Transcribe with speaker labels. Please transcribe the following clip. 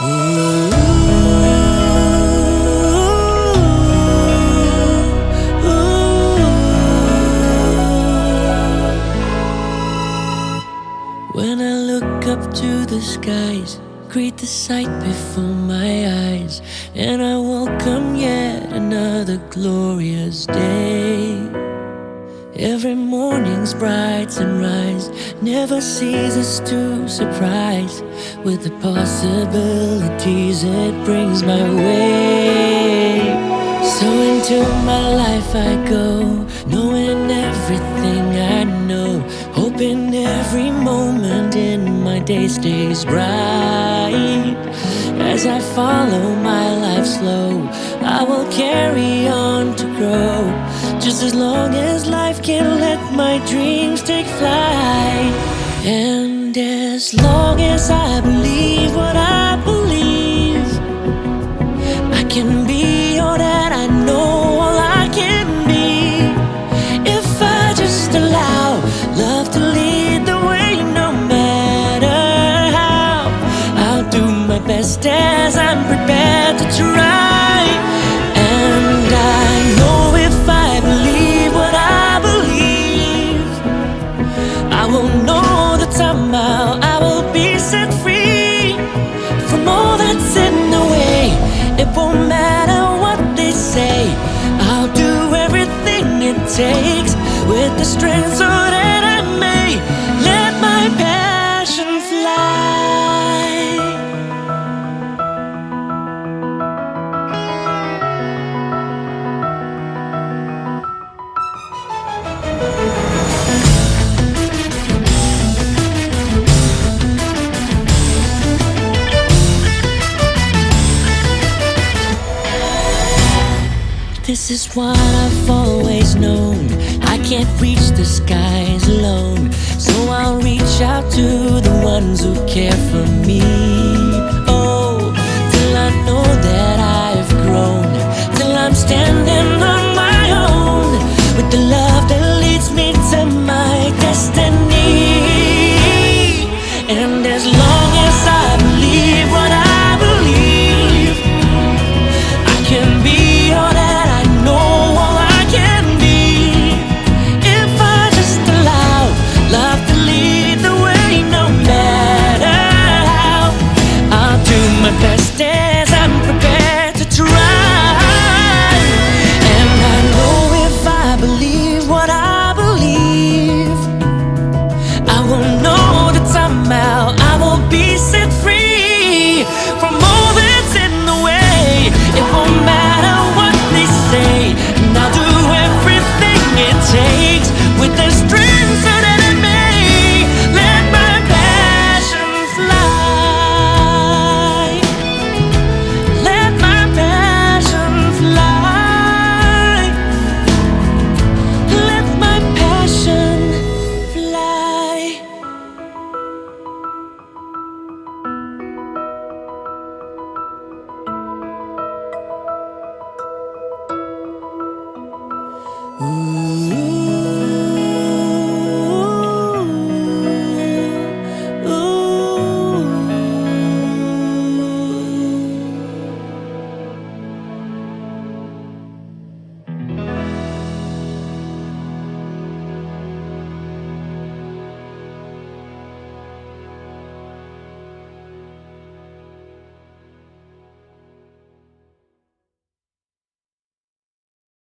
Speaker 1: When I look up to the skies, greet the sight before my eyes, and I welcome yet another glorious day. Every morning's bright sunrise never ceases to surprise with the possibilities it brings my way. So into my life I go, knowing everything I know, hoping every moment in my day stays bright. As I follow my life slow, I will carry on to grow. Just as long as life can let my dreams take flight. And as long as I believe what I believe, I can be all that I know all I can be. If I just allow love to lead the way, no matter how, I'll do my best as I'm prepared to try. Will know that somehow I will be set free This is what I've always known. I can't reach the skies alone. So I'll reach out to the ones who care for Ooh.